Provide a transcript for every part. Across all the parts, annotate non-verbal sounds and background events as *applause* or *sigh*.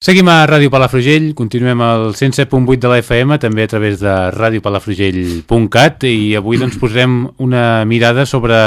Seguim a Ràdio Palafrugell, continuem al 107.8 de la FM, també a través de radiopalafrugell.cat i avui doncs *clears throat* posarem una mirada sobre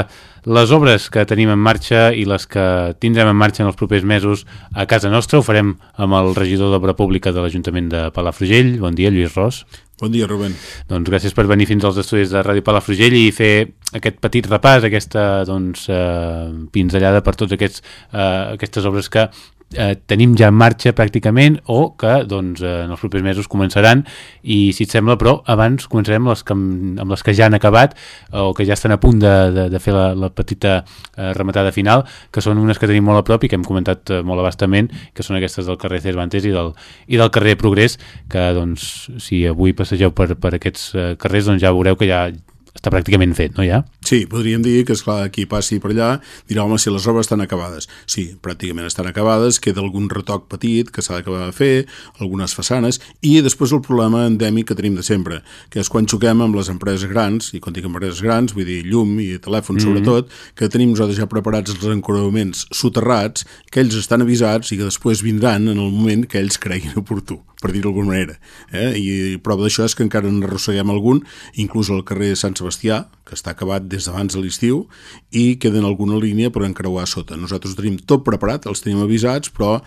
les obres que tenim en marxa i les que tindrem en marxa en els propers mesos a casa nostra. Ho farem amb el regidor d'Obra Pública de l'Ajuntament de Palafrugell. Bon dia, Lluís Ros. Bon dia, Rubén. Doncs gràcies per venir fins als estudis de Ràdio Palafrugell i fer aquest petit repàs, aquesta doncs, eh, pinzellada per totes aquests, eh, aquestes obres que eh, tenim ja en marxa pràcticament o que doncs, eh, en els propers mesos començaran. I si et sembla però abans començarem les que, amb les que ja han acabat o que ja estan a punt de, de, de fer la, la petita eh, rematada final que són unes que tenim molt a prop i que hem comentat eh, molt abastament que són aquestes del carrer Cervantes i del, i del carrer Progrés que doncs si avui passegeu per, per aquests eh, carrers doncs ja veureu que ja està pràcticament fet, no ja? Sí, podríem dir que, esclar, qui passi per allà dirà, home, si les obres estan acabades. Sí, pràcticament estan acabades, queda algun retoc petit que s'ha d'acabar de fer, algunes façanes, i després el problema endèmic que tenim de sempre, que és quan xoquem amb les empreses grans, i quan dic empreses grans, vull dir llum i telèfon mm -hmm. sobretot, que tenim nosaltres ja preparats els encoronaments soterrats, que ells estan avisats i que després vindran en el moment que ells creguin oportú per dir-ho d'alguna manera. Eh? I prova d'això és que encara en arrosseguem algun, inclús al carrer Sant Sebastià, que està acabat des d'abans de l'estiu, i queda en alguna línia per encreuar sota. Nosaltres tenim tot preparat, els tenim avisats, però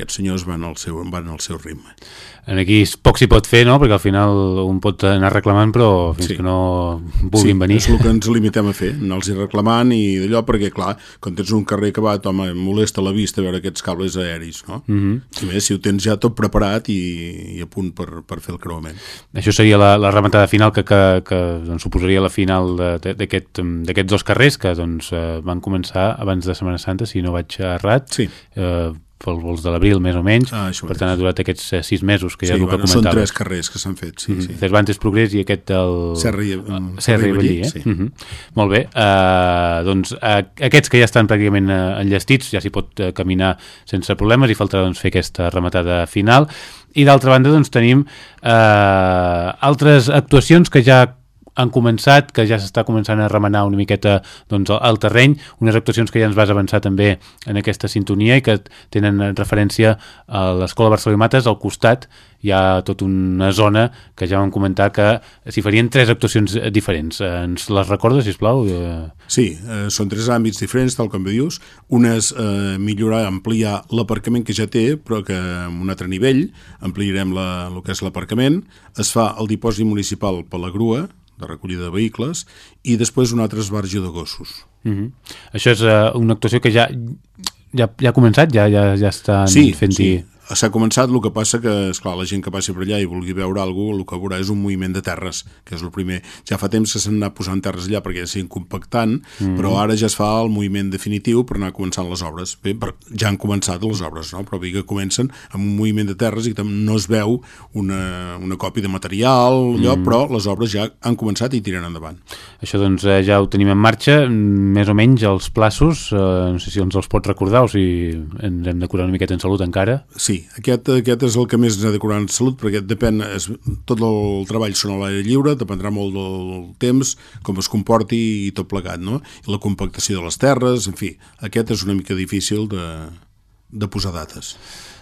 aquests senyors van al seu, van al seu ritme. En aquí poc s'hi pot fer, no? Perquè al final un pot anar reclamant, però fins sí. que no vulguin sí, venir... és el que ens *laughs* limitem a fer, anar-los reclamant i d'allò, perquè clar, quan tens un carrer acabat, home, molesta la vista veure aquests cables aeris, no? Mm -hmm. I més, si ho tens ja tot preparat i, i a punt per, per fer el creuament. Això seria la, la rematada final que, que, que doncs, suposaria la final d'aquests aquest, dos carrers que doncs, eh, van començar abans de Setmana Santa, si no vaig errat. Sí. Eh, pels vols de l'abril, més o menys. Ah, per tant, ha durat aquests eh, sis mesos, que ja sí, és el que bueno, comentaves. Són tres carrers que s'han fet, sí. Mm -hmm. sí. Cervantes Progrés i aquest del... Serra i, um, Serra i Vallí, eh? Sí. Mm -hmm. Molt bé. Uh, doncs uh, aquests que ja estan pràcticament uh, enllestits, ja s'hi pot uh, caminar sense problemes i faltarà doncs, fer aquesta rematada final. I d'altra banda, doncs, tenim uh, altres actuacions que ja han començat, que ja s'està començant a remenar una miqueta doncs, al terreny, unes actuacions que ja ens vas avançar també en aquesta sintonia i que tenen referència a l'Escola Barcelona Mates, al costat hi ha tota una zona que ja vam comentar que s'hi farien tres actuacions diferents. Ens les recordes, sisplau? Sí, eh, són tres àmbits diferents, tal com dius. Una és eh, millorar, ampliar l'aparcament que ja té, però que en un altre nivell, ampliarem la, el que és l'aparcament. Es fa el dipòsit municipal per la grua, de recollida de vehicles, i després un altre esbarge de gossos. Uh -huh. Això és uh, una actuació que ja, ja, ja ha començat? Ja, ja, ja estan sí, fent-hi... Sí, s'ha començat, el que passa que, és clar la gent que passi per allà i vulgui veure alguna cosa, el que veurà és un moviment de terres, que és el primer. Ja fa temps que s'han anat posant terres allà perquè ja s'han compactant, mm -hmm. però ara ja es fa el moviment definitiu per anar començant les obres. Bé, per, ja han començat les obres, no? però bé que comencen amb un moviment de terres i no es veu una, una còpia de material, allò, mm -hmm. però les obres ja han començat i tiren endavant. Això doncs eh, ja ho tenim en marxa, més o menys els plaços, eh, no sé si ens els pots recordar o si ens hem de curar una miqueta en salut encara. Sí, aquest, aquest és el que més ha de curar en salut, perquè depèn, és, tot el treball són a l'aire lliure, dependrà molt del temps, com es comporti i tot plegat, no? I la compactació de les terres, en fi, aquest és una mica difícil de, de posar dates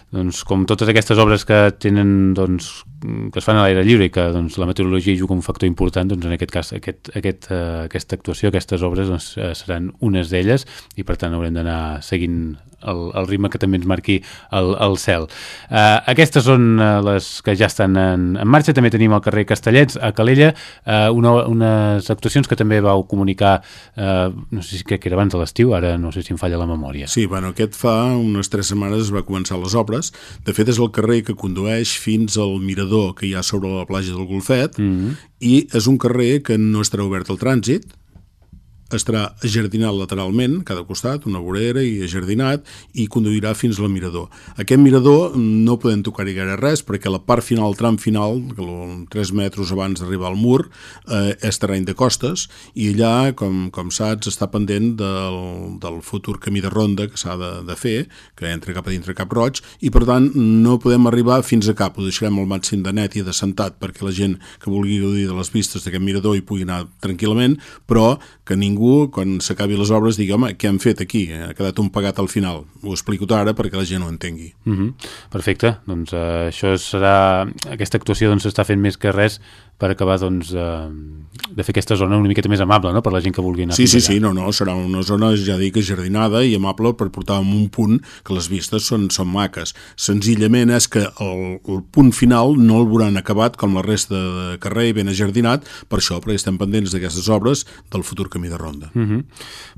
doncs, com totes aquestes obres que tenen doncs, que es fan a l'aire lliure i que doncs, la meteorologia juga un factor important, doncs, en aquest cas aquest, aquest, uh, aquesta actuació, aquestes obres doncs, uh, seran unes d'elles i per tant haurem d'anar seguint el, el ritme que també ens marqui el, el cel. Uh, aquestes són uh, les que ja estan en, en marxa, també tenim al carrer Castellets, a Calella, uh, una, unes actuacions que també vau comunicar, uh, no sé si crec que era abans de l'estiu, ara no sé si em falla la memòria. Sí, bueno, aquest fa unes tres setmanes va començar les obres. De fet, és el carrer que condueix fins al mirador que hi ha sobre la platja del Golfet mm -hmm. i és un carrer que no estarà obert al trànsit, estarà ajardinat lateralment, cada costat, una vorera i ajardinat, i conduirà fins al mirador. Aquest mirador no podem tocar-hi gaire res, perquè la part final, el tram final, 3 metres abans d'arribar al mur, eh, és terreny de costes, i allà, com, com saps, està pendent del, del futur camí de ronda que s'ha de, de fer, que entra cap a dintre Cap Roig, i per tant no podem arribar fins a cap, ho deixarem al màxim de net i de sentat perquè la gent que vulgui gaudir de les vistes d'aquest mirador hi pugui anar tranquil·lament, però que ningú ningú, quan s'acabi les obres, digui, home, què han fet aquí? Ha quedat un pagat al final. Ho explico ara perquè la gent ho entengui. Mm -hmm. Perfecte, doncs uh, això serà... Aquesta actuació doncs s'està fent més que res per acabar doncs, de, de fer aquesta zona una miqueta més amable no? per la gent que vulgui anar Sí, sí, sí, no, no, serà una zona, ja dic, jardinada i amable per portar a un punt que les vistes són, són maques. Senzillament és que el, el punt final no el veuran acabat com la resta de carrer ben ajardinat, per això, perquè estem pendents d'aquestes obres del futur camí de ronda. Mm -hmm.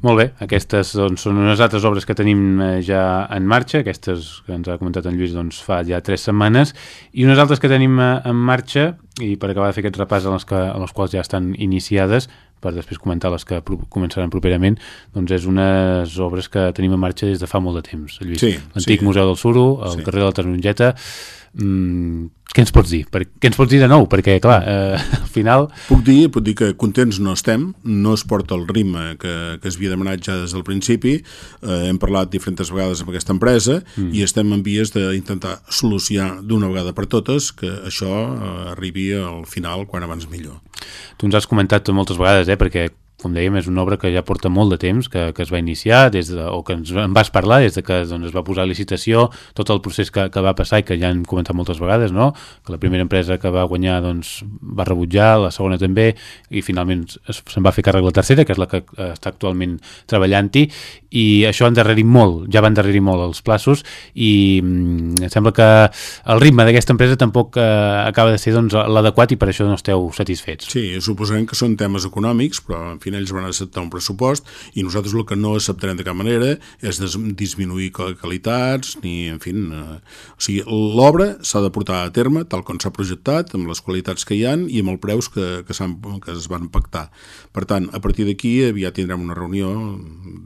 Molt bé, aquestes doncs, són unes altres obres que tenim eh, ja en marxa, aquestes que ens ha comentat en Lluís doncs, fa ja tres setmanes, i unes altres que tenim eh, en marxa i per acabar de fer aquest repàs a les, que, a les quals ja estan iniciades per després comentar les que començaran properament doncs és unes obres que tenim en marxa des de fa molt de temps Lluís. Sí, l'antic sí. Museu del Suro, el Sí. carrer de la Tarongeta mm, què ens pots dir? Per, què ens pots dir de nou? Perquè clar, eh, *laughs* al final Puc dir, puc dir que contents no estem, no es porta el ritme que, que es havia demanat ja des del principi, eh, hem parlat diferents vegades amb aquesta empresa mm. i estem en vies d'intentar solucionar d'una vegada per totes que això eh, arribi al final quan abans millor. Tu ens has comentat moltes vegades, eh, perquè com dèiem, és una obra que ja porta molt de temps, que, que es va iniciar, des de, o que ens en vas parlar des de que doncs, es va posar a licitació, tot el procés que, que va passar i que ja hem comentat moltes vegades, no? que la primera empresa que va guanyar doncs, va rebutjar, la segona també, i finalment se'n va fer càrrec la tercera, que és la que eh, està actualment treballant-hi, i això ha endarrerit molt, ja va endarrerir molt els plaços, i mm, em sembla que el ritme d'aquesta empresa tampoc eh, acaba de ser doncs, l'adequat i per això no esteu satisfets. Sí, suposem que són temes econòmics, però en fi, ells van acceptar un pressupost i nosaltres el que no acceptarem de cap manera és disminuir qualitats ni, en fi, eh, o sigui, l'obra s'ha de portar a terme tal com s'ha projectat, amb les qualitats que hi han i amb els preus que, que, que es van pactar. Per tant, a partir d'aquí aviat tindrem una reunió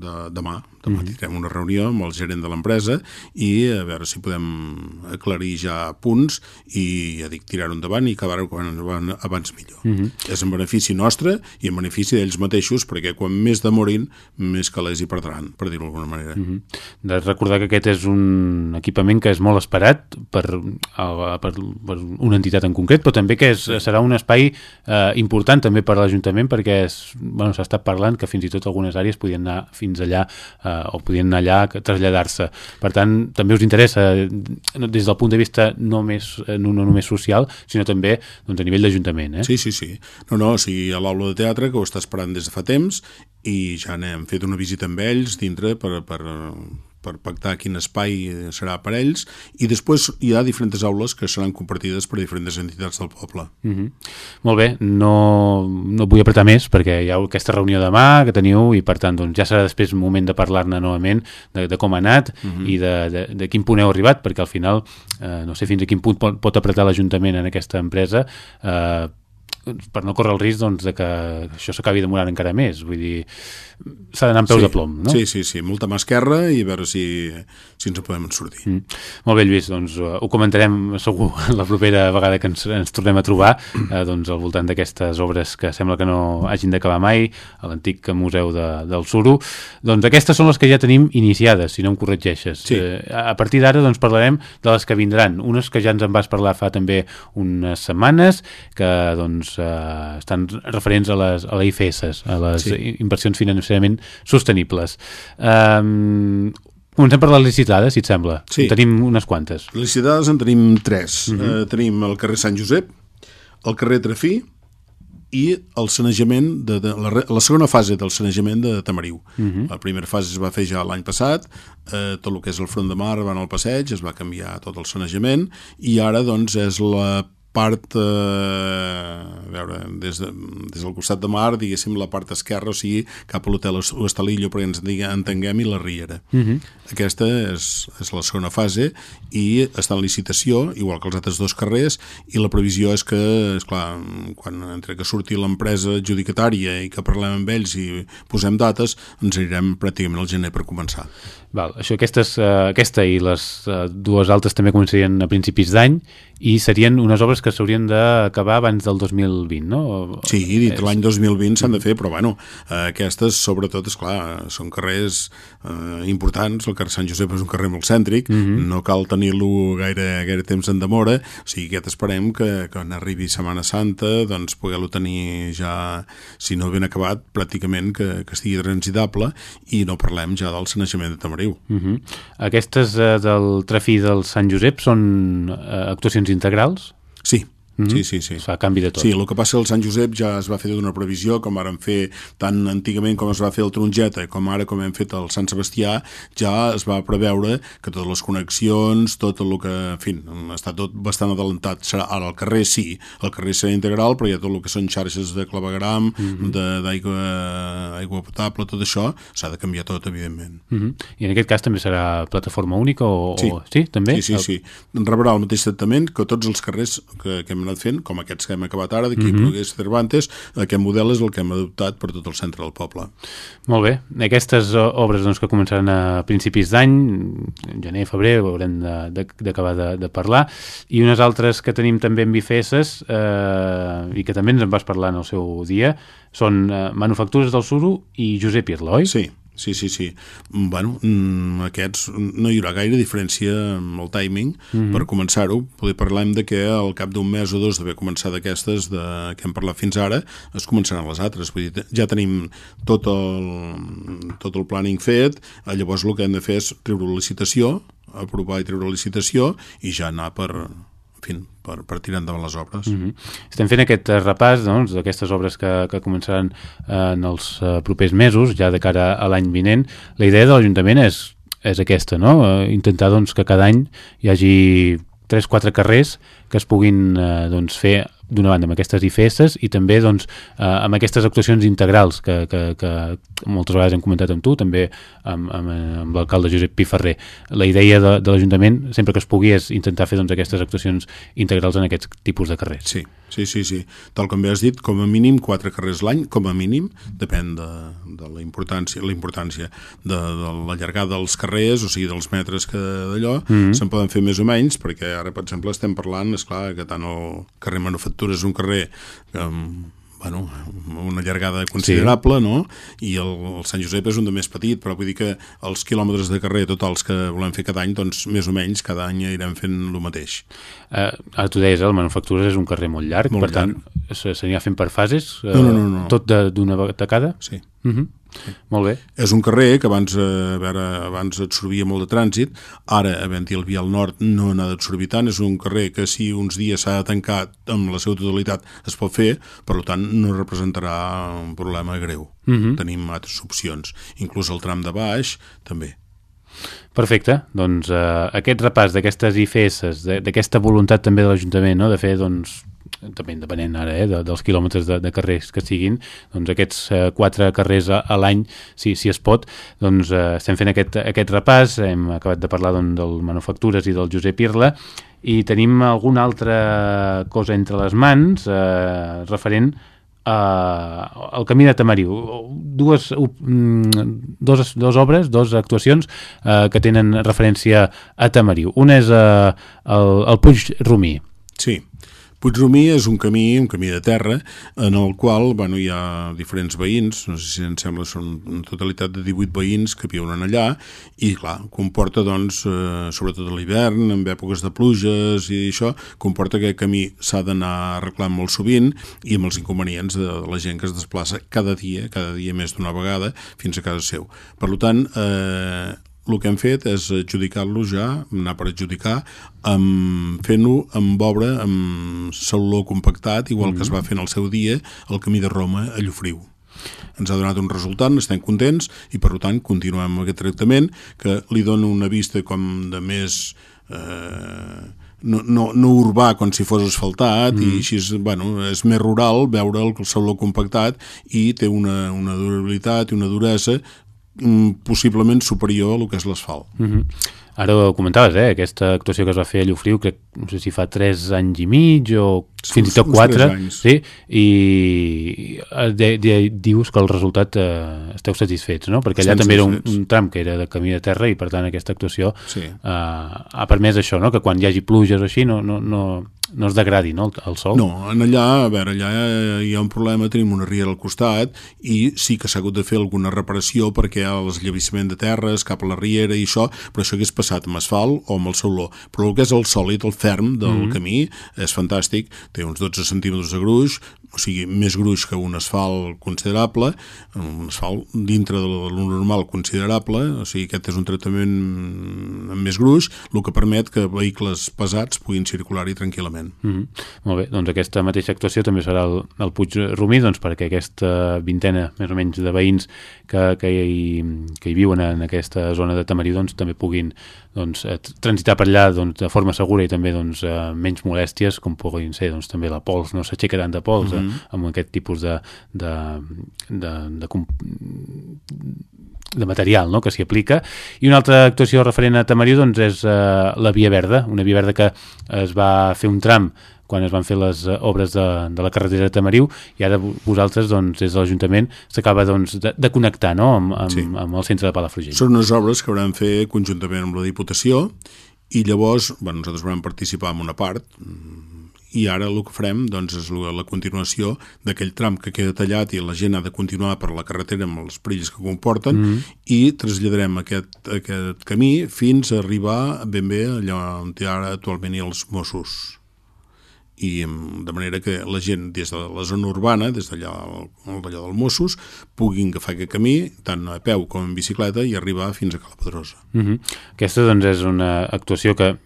de, demà, demà tindrem una reunió amb el gerent de l'empresa i a veure si podem aclarir ja punts i, ja dic, tirar-ho endavant i acabar-ho quan abans millor. És en benefici nostre i en benefici d'ells mateixos, perquè quan més demorin, més calés hi perdran, per dir-ho d'alguna manera. Mm -hmm. de recordar que aquest és un equipament que és molt esperat per, per, per una entitat en concret, però també que és, serà un espai eh, important també per a l'Ajuntament perquè és- bueno, s'ha estat parlant que fins i tot algunes àrees podien anar fins allà eh, o podien anar allà traslladar-se. Per tant, també us interessa eh, des del punt de vista no, més, eh, no, no només social, sinó també doncs, a nivell d'Ajuntament. Eh? Sí, sí, sí. No, no, o sigui, a l'aula de teatre, que ho està esperant des de fa temps, i ja n'hem fet una visita amb ells dintre per, per, per pactar quin espai serà per ells, i després hi ha diferents aules que seran compartides per diferents entitats del poble. Mm -hmm. Molt bé, no, no vull apretar més perquè hi ha aquesta reunió demà que teniu i per tant doncs, ja serà després un moment de parlar-ne novament de, de com ha anat mm -hmm. i de, de, de quin punt heu arribat perquè al final eh, no sé fins a quin punt pot, pot apretar l'Ajuntament en aquesta empresa eh, per no córrer el risc doncs, de que això s'acabi demorant encara més vull dir, s'ha d'anar amb peus sí, de plom no? Sí, sí, sí, molta mà esquerra i a veure si, si ens en podem sortir. Mm. Molt bé, Lluís, doncs uh, ho comentarem segur *laughs* la propera vegada que ens, ens tornem a trobar uh, doncs, al voltant d'aquestes obres que sembla que no hagin d'acabar mai a l'antic museu de, del Suro. Doncs aquestes són les que ja tenim iniciades, si no em corregeixes. Sí. Uh, a partir d'ara doncs, parlarem de les que vindran. Unes que ja ens en vas parlar fa també unes setmanes, que doncs, uh, estan referents a les, a les IFS, a les Sí. inversions financerament sostenibles. Um, Comencem per les licitades, si et sembla. Sí. En tenim unes quantes. Licitades en tenim tres. Uh -huh. eh, tenim el carrer Sant Josep, el carrer Trafí i el sanejament de, de la, la segona fase del sanejament de Tamariu. Uh -huh. La primera fase es va fer ja l'any passat, eh, tot el que és el front de mar va anar al passeig, es va canviar tot el sanejament i ara doncs és la part, eh, a veure, des, de, des del costat de mar, diguéssim, la part esquerra, o sigui, cap a l'hotel Estalillo, perquè ens entenguem, i la Riera. Uh -huh. Aquesta és, és la segona fase i està en licitació, igual que els altres dos carrers, i la previsió és que, és clar, quan entre que surti l'empresa adjudicatària i que parlem amb ells i posem dates, ens anirem pràcticament al gener per començar. Val, això, aquestes, uh, aquesta i les uh, dues altres també començarien a principis d'any i serien unes obres que s'haurien d'acabar abans del 2020, no? O- Sí, dit l'any 2020 s'han de fer, però bueno, eh, aquestes sobretot, és clar, són carrers eh, importants, el el carrer Sant Josep és un carrer molt cèntric, mm -hmm. no cal tenir-lo gaire, gaire temps en demora, o sigui, aquest esperem que, quan arribi Setmana Santa, doncs poder-lo tenir ja, si no ben acabat, pràcticament que, que estigui transitable i no parlem ja del sanejament de Tamariu. Uh -huh. Aquestes eh, del Trafí del Sant Josep són eh, actuacions integrals? Sí, Mm -hmm. Sí, sí, sí. Fa canvi de tot. Sí, el que passa al Sant Josep ja es va fer d'una previsió, com varen fer tant antigament com es va fer el Tronjeta, com ara com hem fet el Sant Sebastià, ja es va preveure que totes les connexions, tot el que, en fi, està tot bastant adelantat. Serà, ara, el carrer sí, el carrer serà integral, però hi ha tot el que són xarxes de clavegram, mm -hmm. d'aigua aigua potable, tot això, s'ha de canviar tot, evidentment. Mm -hmm. I en aquest cas també serà plataforma única o... Sí, o... sí també? Sí, sí, sí. Rebrà el mateix tractament que tots els carrers que, que hem anat fent, com aquests que hem acabat ara, d'aquí mm -hmm. Cervantes, aquest model és el que hem adoptat per tot el centre del poble. Molt bé. Aquestes obres doncs, que començaran a principis d'any, gener, febrer, haurem d'acabar de, de, de parlar, i unes altres que tenim també en bifeses eh, i que també ens en vas parlar en el seu dia, són eh, Manufactures del Suro i Josep Irla, oi? Sí, Sí, sí, sí. Bueno, mm, aquests no hi haurà gaire diferència amb el timing. Mm -hmm. Per començar-ho, poder parlem de que al cap d'un mes o dos d'haver començat d'aquestes de, que hem parlat fins ara, es començaran les altres. Vull dir, ja tenim tot el, tot el planning fet, llavors el que hem de fer és treure la licitació, aprovar i treure la licitació i ja anar per, en fi, per, per tirar endavant les obres. Mm -hmm. Estem fent aquest repàs doncs, d'aquestes obres que, que començaran eh, en els eh, propers mesos, ja de cara a l'any vinent. La idea de l'Ajuntament és, és aquesta, no? Eh, intentar doncs, que cada any hi hagi 3-4 carrers que es puguin eh, doncs, fer d'una banda amb aquestes IFS i també doncs, eh, amb aquestes actuacions integrals que, que, que moltes vegades hem comentat amb tu, també amb, amb, amb l'alcalde Josep Piferrer. La idea de, de l'Ajuntament, sempre que es pugui, és intentar fer doncs, aquestes actuacions integrals en aquests tipus de carrers. Sí, sí, sí, sí. Tal com bé has dit, com a mínim quatre carrers l'any, com a mínim, depèn de, de la importància, la importància de, de la llargada dels carrers, o sigui, dels metres que d'allò, mm -hmm. se'n poden fer més o menys, perquè ara, per exemple, estem parlant, és clar que tant el carrer Manufactura és un carrer que bueno, una llargada considerable, sí. no? I el, el Sant Josep és un de més petit, però vull dir que els quilòmetres de carrer totals que volem fer cada any, doncs més o menys cada any irem fent el mateix. Uh, ara tu deies, el Manufactures és un carrer molt llarg, molt per llarg. tant, s'anirà fent per fases? Uh, no, no, no, no. Tot d'una tacada? Sí. Uh -huh. Molt bé. És un carrer que abans, eh, a veure, abans absorbia molt de trànsit, ara, havent-hi el via al nord, no n'ha d'absorbir tant, és un carrer que si uns dies s'ha de tancar amb la seva totalitat es pot fer, per tant no representarà un problema greu. Uh mhm. -huh. Tenim altres opcions, inclús el tram de baix també. Perfecte, doncs eh, aquest repàs d'aquestes IFS, d'aquesta voluntat també de l'Ajuntament no? de fer doncs, també depenent ara eh, de, dels quilòmetres de, de carrers que siguin, doncs aquests eh, quatre carrers a, a l'any, si, si es pot, doncs eh, estem fent aquest, aquest repàs, hem acabat de parlar doncs, del Manufactures i del Josep Irla, i tenim alguna altra cosa entre les mans eh, referent uh, el camí de Tamariu. Dues, uh, dos, dos obres, dues actuacions uh, que tenen referència a Tamariu. Una és uh, el, el Puig Romí. Sí, Puigromí és un camí, un camí de terra, en el qual bueno, hi ha diferents veïns, no sé si em sembla són una totalitat de 18 veïns que viuen allà, i clar, comporta doncs, eh, sobretot a l'hivern, en èpoques de pluges i això, comporta que aquest camí s'ha d'anar arreglant molt sovint i amb els inconvenients de, de la gent que es desplaça cada dia, cada dia més d'una vegada, fins a casa seu. Per tant, eh, el que hem fet és adjudicar-lo ja, anar per adjudicar, fent-ho amb obra, amb saló compactat, igual mm -hmm. que es va fer en el seu dia, el camí de Roma a Llofriu. Ens ha donat un resultat, estem contents i per tant continuem amb aquest tractament que li dona una vista com de més... Eh, no, no, no urbà com si fos asfaltat mm. i així és, bueno, és més rural veure el saló compactat i té una, una durabilitat i una duresa possiblement superior a lo que és l'asfalt. Mm -hmm. Ara ho comentaves, eh? aquesta actuació que es va fer a Llofriu, crec, no sé si fa 3 anys i mig o fins i tot 4, sí? i de, de, dius que el resultat eh, esteu satisfets, no? perquè allà Estem també era un, un tram que era de camí de terra i per tant aquesta actuació sí. eh, ha permès això, no? que quan hi hagi pluges o així no, no, no, no es degradi no, el, el sol. No, en allà, a veure, allà hi ha un problema, tenim una riera al costat i sí que s'ha hagut de fer alguna reparació perquè hi ha l'esllavissament de terres cap a la riera i això, però això hagués passat amb asfalt o amb el sauló. Però el que és el sòlid, el ferm del mm -hmm. camí, és fantàstic, té uns 12 centímetres de gruix, o sigui, més gruix que un asfalt considerable, un asfalt dintre de lo normal considerable, o sigui, aquest és un tractament amb més gruix, el que permet que vehicles pesats puguin circular-hi tranquil·lament. Mm -hmm. Molt bé, doncs aquesta mateixa actuació també serà el, el Puig Romí, doncs perquè aquesta vintena, més o menys, de veïns que, que, hi, que hi viuen en aquesta zona de Tamarí, doncs també puguin doncs, eh, transitar per allà doncs, de forma segura i també doncs, eh, menys molèsties, com puguin ser doncs, també la pols, no s'aixeca tant de pols mm -hmm. Eh, amb aquest tipus de, de, de, de, de de material no? que s'hi aplica. I una altra actuació referent a Tamariu doncs, és eh, la Via Verda, una via verda que es va fer un tram quan es van fer les obres de, de la carretera de Tamariu i ara vosaltres doncs, des de l'Ajuntament s'acaba doncs, de, de connectar no? amb, amb, sí. amb el centre de Palafrugell. Són unes obres que hauran fer conjuntament amb la Diputació i llavors bueno, nosaltres vam participar en una part i ara el que farem doncs, és la continuació d'aquell tram que queda tallat i la gent ha de continuar per la carretera amb els perills que comporten mm -hmm. i traslladarem aquest, aquest camí fins a arribar ben bé allà on hi ha ara actualment els Mossos i de manera que la gent des de la zona urbana, des d'allà d'allà del Mossos, puguin agafar aquest camí tant a peu com en bicicleta i arribar fins a Cala Pedrosa. Mm -hmm. Aquesta doncs, és una actuació que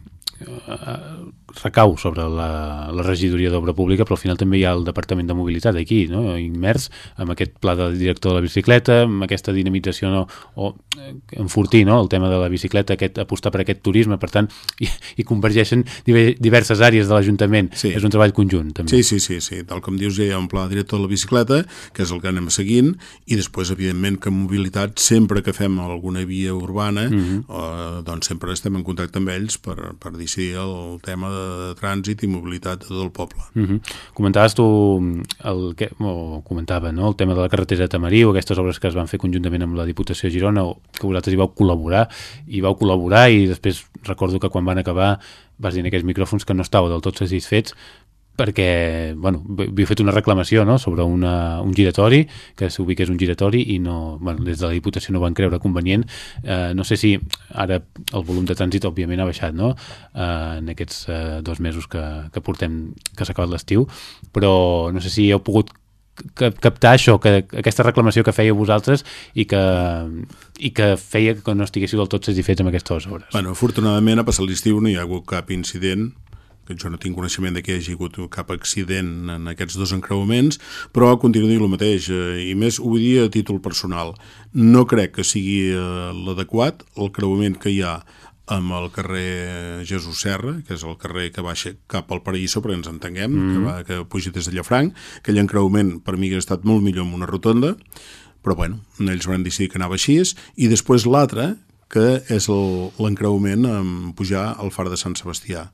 eh, recau sobre la, la regidoria d'obra pública, però al final també hi ha el Departament de Mobilitat aquí, no? immers amb aquest pla de director de la bicicleta, amb aquesta dinamització no? o eh, enfortir no? el tema de la bicicleta, aquest, apostar per aquest turisme, per tant, i, i convergeixen diverses àrees de l'Ajuntament. Sí. És un treball conjunt, també. Sí, sí, sí, sí. Tal com dius, hi ha un pla director de la bicicleta, que és el que anem seguint, i després, evidentment, que mobilitat, sempre que fem alguna via urbana, mhm. -huh. eh, doncs sempre estem en contacte amb ells per, per decidir el tema de trànsit i mobilitat de tot el poble. Uh -huh. Comentaves tu el que, o comentava, no? el tema de la carretera de Tamariu, aquestes obres que es van fer conjuntament amb la Diputació de Girona, que vosaltres hi vau col·laborar, i vau col·laborar i després recordo que quan van acabar vas dir en aquells micròfons que no estàveu del tot satisfets perquè bueno, havia fet una reclamació no? sobre una, un giratori, que s'ubiqués un giratori i no, bueno, des de la Diputació no van creure convenient. Eh, no sé si ara el volum de trànsit òbviament ha baixat no? eh, en aquests eh, dos mesos que, que portem, que s'ha acabat l'estiu, però no sé si heu pogut captar això, que aquesta reclamació que fèieu vosaltres i que, i que feia que no estiguéssiu del tot satisfets amb aquestes obres. Bueno, afortunadament, a passar l'estiu no hi ha hagut cap incident jo no tinc coneixement de que hi hagi hagut cap accident en aquests dos encreuaments, però continuo dir el mateix, eh, i més ho vull dir a títol personal. No crec que sigui eh, l'adequat el creuament que hi ha amb el carrer Jesús Serra, que és el carrer que baixa cap al Paraíso, perquè ens entenguem, mm. que, va, que puja des de Llafranc. Aquell encreuament per mi ha estat molt millor amb una rotonda, però bueno, ells van decidir que anava així, i després l'altre, que és l'encreuament amb pujar al far de Sant Sebastià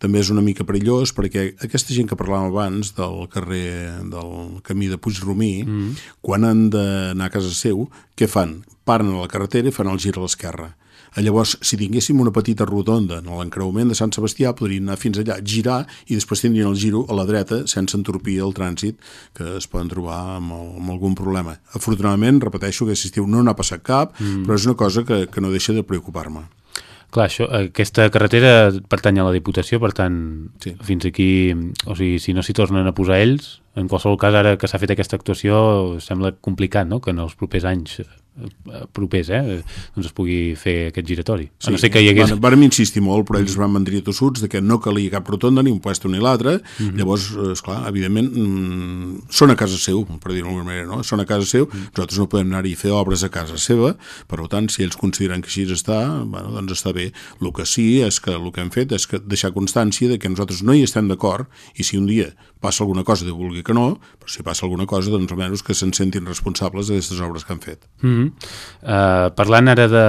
també és una mica perillós perquè aquesta gent que parlàvem abans del carrer del camí de Puigromí, mm. quan han d'anar a casa seu, què fan? Paren a la carretera i fan el gir a l'esquerra. Llavors, si tinguéssim una petita rotonda en l'encreuament de Sant Sebastià, podrien anar fins allà, girar i després tindrien el giro a la dreta sense entorpir el trànsit que es poden trobar amb, el, amb algun problema. Afortunadament, repeteixo que aquest estiu no n'ha passat cap, mm. però és una cosa que, que no deixa de preocupar-me. Clar, això, aquesta carretera pertany a la Diputació, per tant, sí. fins aquí, o sigui, si no s'hi tornen a posar ells, en qualsevol cas, ara que s'ha fet aquesta actuació, sembla complicat, no?, que en els propers anys propers, eh, doncs es pugui fer aquest giratori. Sí, a no sé que hi hagués... Van, vam insistir molt, però ells van mandrir tossuts de que no calia cap rotonda, ni un puesto ni l'altre. Mm -hmm. Llavors, esclar, evidentment, mm, són a casa seu, per dir-ho d'alguna manera, no? Són a casa seu, mm -hmm. nosaltres no podem anar-hi a fer obres a casa seva, per tant, si ells consideren que així està, bueno, doncs està bé. El que sí és que el que hem fet és que deixar constància de que nosaltres no hi estem d'acord i si un dia passa alguna cosa, de vulgui que no, però si passa alguna cosa, doncs almenys que se'n sentin responsables d'aquestes obres que han fet. Mm -hmm. Uh, parlant ara de,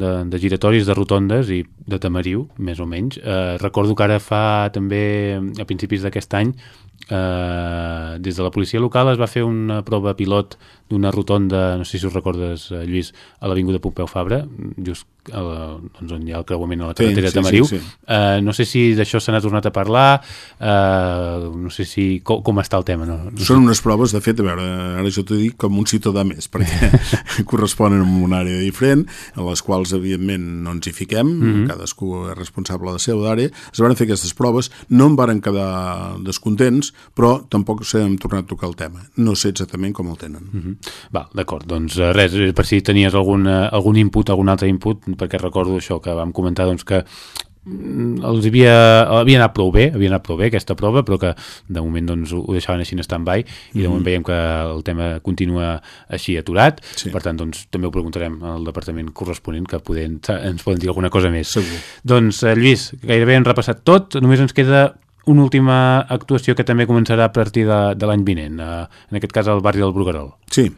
de, de giratoris, de rotondes i de tamariu, més o menys, uh, recordo que ara fa també, a principis d'aquest any, eh, des de la policia local es va fer una prova pilot d'una rotonda, no sé si us recordes, eh, Lluís, a l'Avinguda Pompeu Fabra, just a la, doncs on hi ha el creuament a la carretera Sí, sí, de Tamariu. sí, sí. Eh, no sé si d'això se n'ha tornat a parlar, eh, no sé si com, com està el tema. No? Són unes proves, de fet, a veure, ara jo t'ho dic com un ciutadà més, perquè *laughs* corresponen a una àrea diferent, a les quals, evidentment, no ens hi fiquem, mm -hmm. cadascú és responsable de la seva àrea. Es van fer aquestes proves, no em varen quedar descontents, però tampoc s'hem tornat a tocar el tema. No sé exactament com el tenen. Mm -hmm. Val, d'acord, doncs eh, res, eh, per si tenies algun, eh, algun input, algun altre input, perquè recordo això que vam comentar, doncs que mm, els havia, havia anat prou bé, havia anat prou bé aquesta prova, però que de moment doncs, ho deixaven així en stand-by i de moment veiem que el tema continua així aturat, Sí. per tant doncs, també ho preguntarem al departament corresponent que poder, ens poden dir alguna cosa més. Segur. Doncs Lluís, gairebé hem repassat tot, només ens queda una última actuació que també començarà a partir de, de l'any vinent, eh, en aquest cas al barri del Bruguerol. Sí,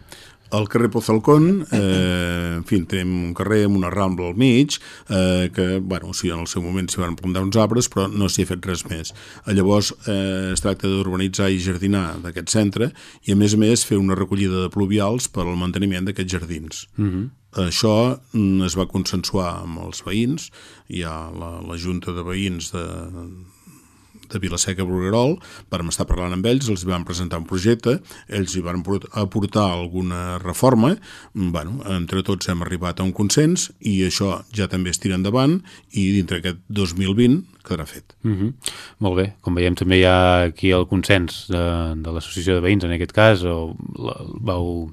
al carrer Pozalcón, eh, en fi, tenim un carrer amb una rambla al mig, eh, que, bueno, o sigui, en el seu moment s'hi van plantar uns arbres, però no s'hi ha fet res més. Eh, llavors, eh, es tracta d'urbanitzar i jardinar d'aquest centre i, a més a més, fer una recollida de pluvials per al manteniment d'aquests jardins. Mm -hmm. Això mm, es va consensuar amb els veïns, hi ha la, la Junta de Veïns de, de Vilaseca Bruguerol, vam estar parlant amb ells, els van presentar un projecte, ells hi van aport- aportar alguna reforma, bueno, entre tots hem arribat a un consens i això ja també es tira endavant i dintre aquest 2020 quedarà fet. Mm -hmm. Molt bé, com veiem també hi ha aquí el consens de, de l'associació de veïns en aquest cas, o la, vau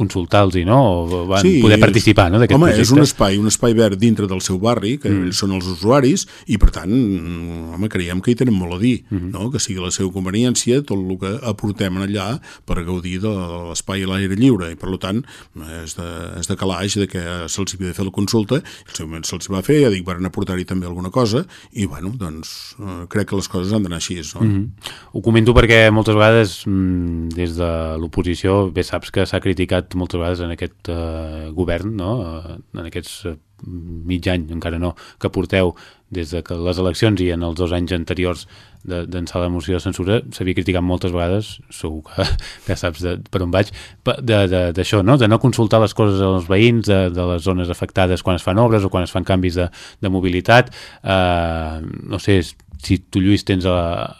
consultar-los, no? O van sí, poder participar no, d'aquest home, projecte. és un espai, un espai verd dintre del seu barri, que mm. ells són els usuaris, i per tant, mm, home, creiem que hi tenen molt a dir, mm -hmm. no? que sigui la seva conveniència tot el que aportem allà per gaudir de l'espai a l'aire lliure, i per tant, és de, és de calaix de que se'ls havia de fer la consulta, i al seu moment se'ls va fer, ja dic, van aportar-hi també alguna cosa, i bueno, doncs, eh, crec que les coses han d'anar així, no? Mm -hmm. Ho comento perquè moltes vegades mm, des de l'oposició bé saps que s'ha criticat moltes vegades en aquest eh, govern, no? Eh, en aquests eh, mig any, encara no, que porteu des de que les eleccions i en els dos anys anteriors de- d'ençà la moció de censura s'havia criticat moltes vegades, segur que, *laughs* que saps de, per on vaig, de- de- d'això, no? de no consultar les coses als veïns de, de les zones afectades quan es fan obres o quan es fan canvis de, de mobilitat. Eh, no sé si tu, Lluís, tens la,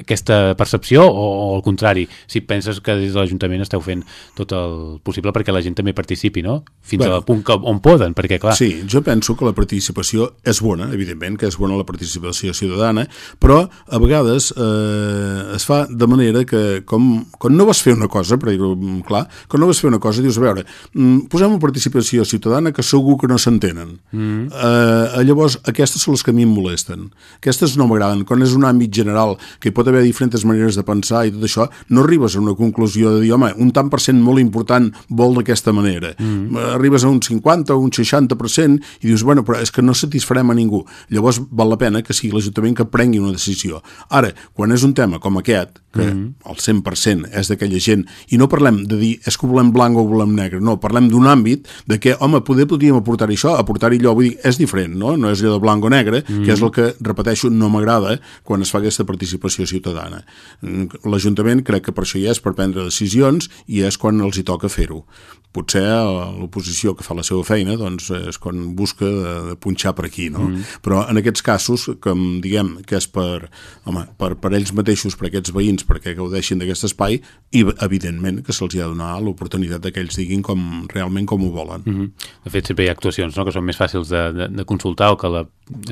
aquesta percepció o, o al contrari, si penses que des de l'Ajuntament esteu fent tot el possible perquè la gent també participi, no? Fins Bueno. al punt que, on poden, perquè clar, Sí, jo penso que la participació és bona, evidentment que és bona la participació ciutadana, però a vegades eh, es fa de manera que, com, quan no vas fer una cosa, per dir-ho clar, quan no vas fer una cosa dius, a veure, mm, posem una participació ciutadana que segur que no s'entenen. Mm. Eh, llavors, aquestes són les que a mi em molesten. Aquestes no m'agraden. Quan és un àmbit general que hi pot haver diferents maneres de pensar i tot això, no arribes a una conclusió de dir, home, un tant per cent molt important vol d'aquesta manera. Mm. Arribes a un 50 o un 60% i dius, bueno, però és que no satisfarem a ningú. Llavors val la pena que sigui l'Ajuntament que prengui una decisió. Ara, quan és un tema com aquest, que mm. el 100% és d'aquella gent, i no parlem de dir és que volem blanc o volem negre, no, parlem d'un àmbit de que, home, poder podríem aportar això, aportar-hi allò, vull dir, és diferent, no? No és allò de blanc o negre, mm. que és el que, repeteixo, no m'agrada quan es fa aquesta participació ciutadana. Mm, L'Ajuntament crec que per això hi és, per prendre decisions, i és quan els hi toca fer-ho. Potser eh, l'oposició que fa la seva feina doncs és quan busca de, de punxar per aquí, no? Mm. Però en aquests casos, com diguem que és per, home, per, per ells mateixos, per aquests veïns, perquè gaudeixin d'aquest espai, i evidentment que se'ls ha de donar l'oportunitat que ells diguin com, realment com ho volen. Mm. Mhm. De fet, sempre hi ha actuacions no? que són més fàcils de, de, de consultar o que la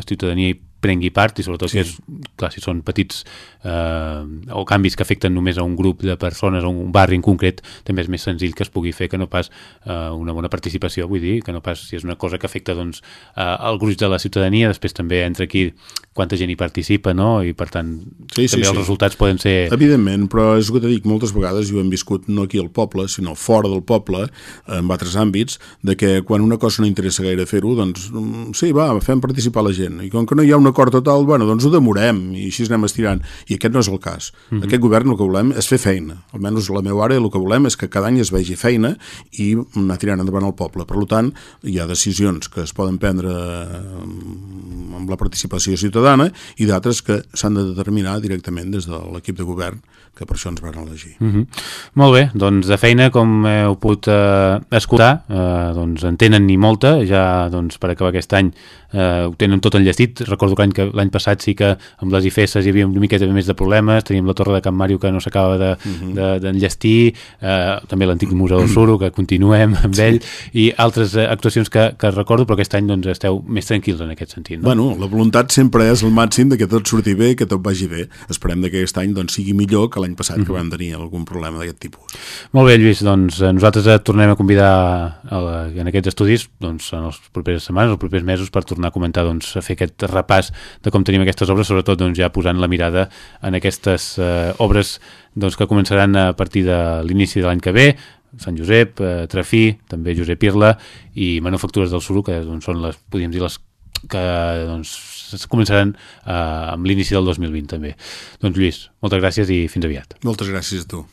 ciutadania hi prengui part i sobretot sí. si, és, clar, si són petits eh, o canvis que afecten només a un grup de persones o un barri en concret també és més senzill que es pugui fer que no pas eh, una bona participació vull dir, que no pas si és una cosa que afecta doncs, eh, el gruix de la ciutadania després també entra aquí quanta gent hi participa no? i per tant Sí, sí, també sí. els resultats poden ser Evidentment, però és el que dit, moltes vegades i ho hem viscut no aquí al poble, sinó fora del poble, en altres àmbits, de que quan una cosa no interessa gaire fer-ho, doncs mm, sí, va, fem participar la gent. I com que no hi ha una acord total, bueno, doncs ho demorem i així anem estirant. I aquest no és el cas. Mm -hmm. Aquest govern el que volem és fer feina. Almenys la meva àrea el que volem és que cada any es vegi feina i anar tirant endavant el poble. Per tant, hi ha decisions que es poden prendre mm, amb la participació ciutadana i d'altres que s'han de determinar directament des de l'equip de govern que per això ens van elegir. Mm -hmm. Molt bé, doncs de feina, com heu pogut eh, escoltar, eh, doncs en tenen ni molta, ja doncs, per acabar aquest any eh, ho tenen tot enllestit. Recordo que l'any passat sí que amb les IFES hi havia una miqueta més de problemes, teníem la Torre de Can Màrio que no s'acaba d'enllestir, de, de, eh, també l'antic Museu del *clears throat* Suro, que continuem amb ell, i altres eh, actuacions que, que recordo, però aquest any doncs, esteu més tranquils en aquest sentit. No? Bueno, la voluntat sempre és el màxim de que tot surti bé, que tot vagi bé. Esperem que aquest any doncs, sigui millor que l'any passat, mm -hmm. que vam tenir algun problema d'aquest tipus. Molt bé, Lluís, doncs eh, nosaltres et tornem a convidar a la, en aquests estudis doncs, en les properes setmanes, els propers mesos, per tornar a comentar, doncs, a fer aquest repàs de com tenim aquestes obres, sobretot doncs, ja posant la mirada en aquestes eh, obres doncs, que començaran a partir de l'inici de l'any que ve, Sant Josep, eh, Trafí, també Josep Irla i Manufactures del Suro, que doncs, són les, podríem dir, les que doncs, començaran eh, amb l'inici del 2020 també. Doncs Lluís, moltes gràcies i fins aviat. Moltes gràcies a tu.